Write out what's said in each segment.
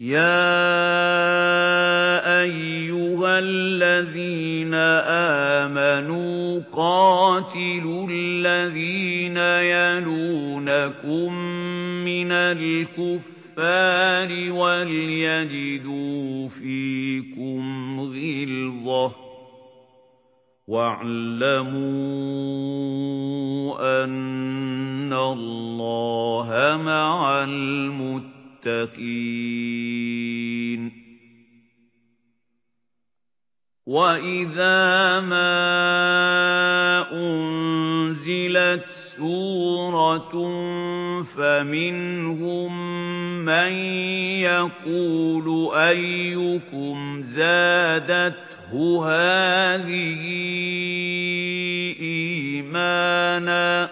يَا أَيُّهَا الَّذِينَ آمَنُوا قَاتِلُوا الَّذِينَ يَلُونَكُم مِّنَ الْكُفَّارِ وَلْيَجِدُوا فِيكُمْ غِلْظَةً وَاعْلَمُوا أَنَّ اللَّهَ مَعَ الْمُتَّقِينَ وَإِذَا مَا أُنْزِلَتْ سُورَةٌ فَمِنْهُمْ مَنْ يَقُولُ أَيُّكُمْ زَادَتْهُ هَذِهِ إِيمَانًا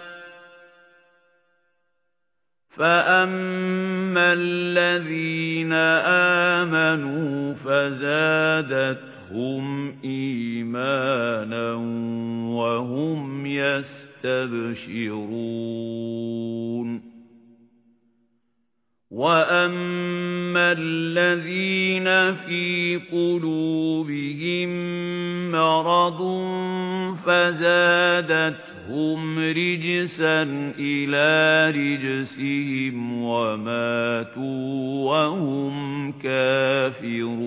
فَأَمَّا الَّذِينَ آمَنُوا فَزَادَتْهُمْ إِيمَانًا وَهُمْ يَسْتَبْشِرُونَ وَأَمَّا الَّذِينَ فِي قُلُوبِهِم مَّرَضٌ فَزَادَتْهُمْ رِجْسًا إِلَى رِجْسِهِمْ وَمَاتُوا وَهُمْ كَافِرُونَ.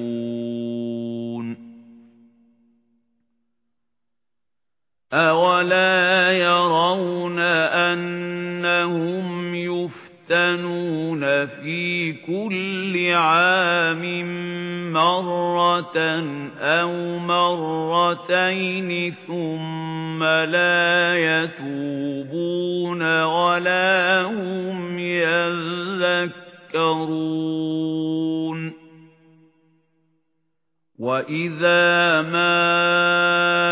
أَوَلَا يَرَوْنَ أَنَّهُمْ يُفْتَنُونَ فِي كُلِّ عَامٍ مَّرَّةً أَوْ مَرَّتَيْنِ ثُمَّ لَا يَتُوبُونَ وَلَا هُمْ يَذَّكَّرُونَ. وَإِذَا مَا